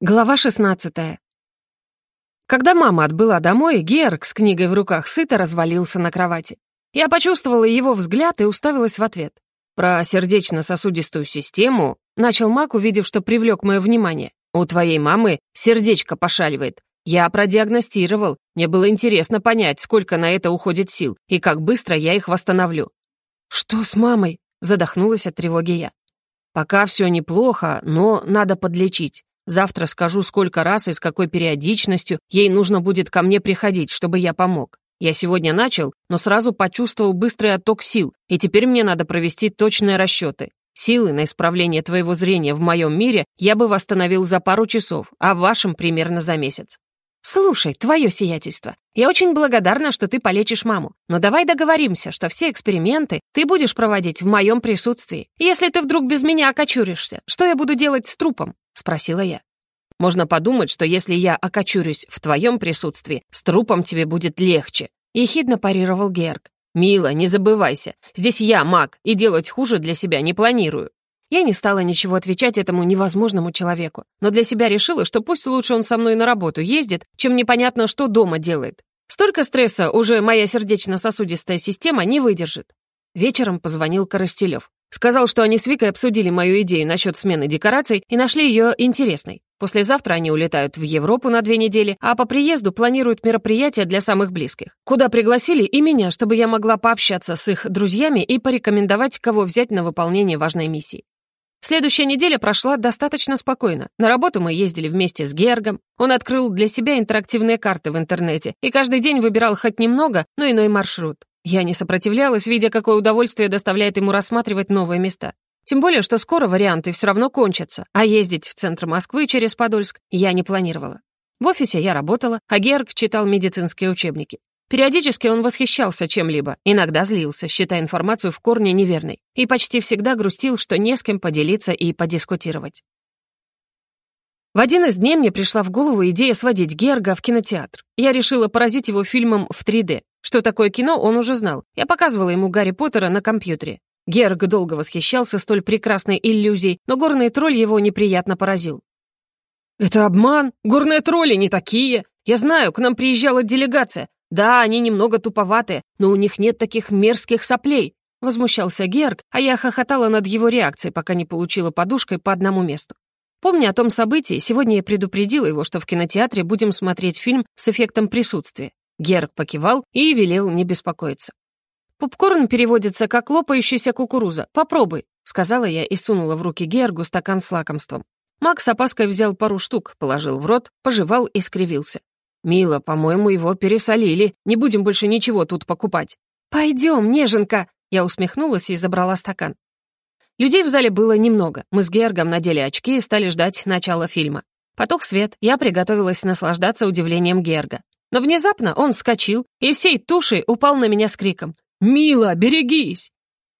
Глава 16 Когда мама отбыла домой, Герк с книгой в руках сыто развалился на кровати. Я почувствовала его взгляд и уставилась в ответ. Про сердечно-сосудистую систему начал Мак, увидев, что привлек мое внимание. «У твоей мамы сердечко пошаливает. Я продиагностировал. Мне было интересно понять, сколько на это уходит сил и как быстро я их восстановлю». «Что с мамой?» — задохнулась от тревоги я. «Пока все неплохо, но надо подлечить. Завтра скажу, сколько раз и с какой периодичностью ей нужно будет ко мне приходить, чтобы я помог. Я сегодня начал, но сразу почувствовал быстрый отток сил, и теперь мне надо провести точные расчеты. Силы на исправление твоего зрения в моем мире я бы восстановил за пару часов, а в вашем примерно за месяц. «Слушай, твое сиятельство, я очень благодарна, что ты полечишь маму, но давай договоримся, что все эксперименты ты будешь проводить в моем присутствии. Если ты вдруг без меня окочуришься, что я буду делать с трупом?» — спросила я. «Можно подумать, что если я окочурюсь в твоем присутствии, с трупом тебе будет легче», — ехидно парировал Герк. «Мила, не забывайся, здесь я маг, и делать хуже для себя не планирую». Я не стала ничего отвечать этому невозможному человеку, но для себя решила, что пусть лучше он со мной на работу ездит, чем непонятно, что дома делает. Столько стресса уже моя сердечно-сосудистая система не выдержит. Вечером позвонил Коростелев. Сказал, что они с Викой обсудили мою идею насчет смены декораций и нашли ее интересной. Послезавтра они улетают в Европу на две недели, а по приезду планируют мероприятие для самых близких, куда пригласили и меня, чтобы я могла пообщаться с их друзьями и порекомендовать, кого взять на выполнение важной миссии. Следующая неделя прошла достаточно спокойно. На работу мы ездили вместе с Гергом. Он открыл для себя интерактивные карты в интернете и каждый день выбирал хоть немного, но иной маршрут. Я не сопротивлялась, видя, какое удовольствие доставляет ему рассматривать новые места. Тем более, что скоро варианты все равно кончатся, а ездить в центр Москвы через Подольск я не планировала. В офисе я работала, а Герг читал медицинские учебники. Периодически он восхищался чем-либо, иногда злился, считая информацию в корне неверной, и почти всегда грустил, что не с кем поделиться и подискутировать. В один из дней мне пришла в голову идея сводить Герга в кинотеатр. Я решила поразить его фильмом в 3D. Что такое кино, он уже знал. Я показывала ему Гарри Поттера на компьютере. Герг долго восхищался столь прекрасной иллюзией, но горный тролль его неприятно поразил. «Это обман! Горные тролли не такие! Я знаю, к нам приезжала делегация. Да, они немного туповаты, но у них нет таких мерзких соплей!» Возмущался Герг, а я хохотала над его реакцией, пока не получила подушкой по одному месту. Помня о том событии, сегодня я предупредила его, что в кинотеатре будем смотреть фильм с эффектом присутствия. Герк покивал и велел не беспокоиться. «Попкорн переводится как лопающаяся кукуруза. Попробуй», — сказала я и сунула в руки Гергу стакан с лакомством. Макс опаской взял пару штук, положил в рот, пожевал и скривился. «Мила, по-моему, его пересолили. Не будем больше ничего тут покупать». «Пойдем, неженка!» Я усмехнулась и забрала стакан. Людей в зале было немного. Мы с Гергом надели очки и стали ждать начала фильма. Поток свет, я приготовилась наслаждаться удивлением Герга. Но внезапно он вскочил и всей тушей упал на меня с криком. «Мила, берегись!»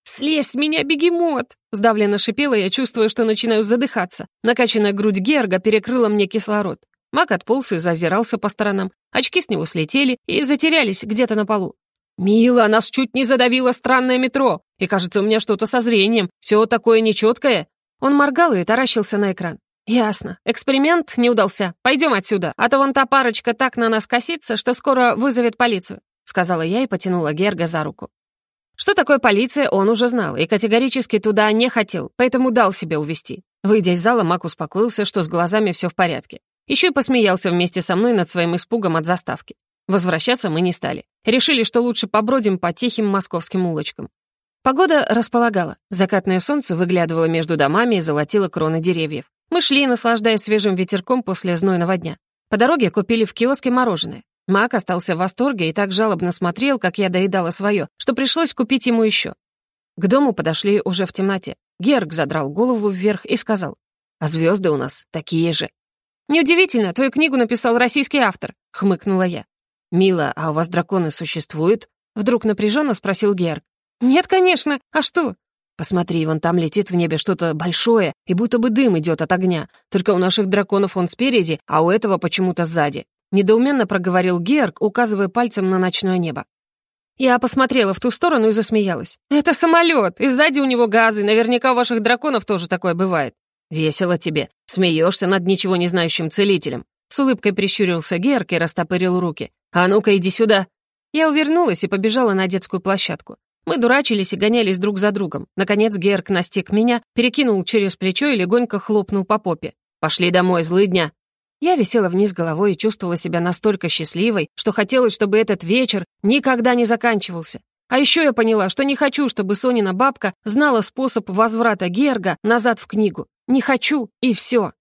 «Слезь с меня, бегемот!» Сдавленно шипела я, чувствуя, что начинаю задыхаться. Накачанная грудь Герга перекрыла мне кислород. Мак отполз и зазирался по сторонам. Очки с него слетели и затерялись где-то на полу. «Мила, нас чуть не задавило странное метро, и, кажется, у меня что-то со зрением, все такое нечеткое». Он моргал и таращился на экран. «Ясно. Эксперимент не удался. Пойдем отсюда, а то вон та парочка так на нас косится, что скоро вызовет полицию», сказала я и потянула Герга за руку. Что такое полиция, он уже знал и категорически туда не хотел, поэтому дал себя увести. Выйдя из зала, Мак успокоился, что с глазами все в порядке. Еще и посмеялся вместе со мной над своим испугом от заставки. Возвращаться мы не стали. Решили, что лучше побродим по тихим московским улочкам. Погода располагала. Закатное солнце выглядывало между домами и золотило кроны деревьев. Мы шли, наслаждаясь свежим ветерком после знойного дня. По дороге купили в киоске мороженое. Мак остался в восторге и так жалобно смотрел, как я доедала свое, что пришлось купить ему еще. К дому подошли уже в темноте. Герг задрал голову вверх и сказал, «А звезды у нас такие же». «Неудивительно, твою книгу написал российский автор», — хмыкнула я. «Мила, а у вас драконы существуют?» Вдруг напряженно спросил Герг. «Нет, конечно. А что? Посмотри, вон там летит в небе что-то большое, и будто бы дым идет от огня. Только у наших драконов он спереди, а у этого почему-то сзади. Недоуменно проговорил Герк, указывая пальцем на ночное небо. Я посмотрела в ту сторону и засмеялась. «Это самолет, и сзади у него газы, наверняка у ваших драконов тоже такое бывает». «Весело тебе. Смеешься над ничего не знающим целителем». С улыбкой прищурился Герк и растопырил руки. «А ну-ка, иди сюда!» Я увернулась и побежала на детскую площадку. Мы дурачились и гонялись друг за другом. Наконец Герк настиг меня, перекинул через плечо и легонько хлопнул по попе. «Пошли домой, злыдня!» Я висела вниз головой и чувствовала себя настолько счастливой, что хотелось, чтобы этот вечер никогда не заканчивался. А еще я поняла, что не хочу, чтобы Сонина бабка знала способ возврата Герга назад в книгу. Не хочу, и все.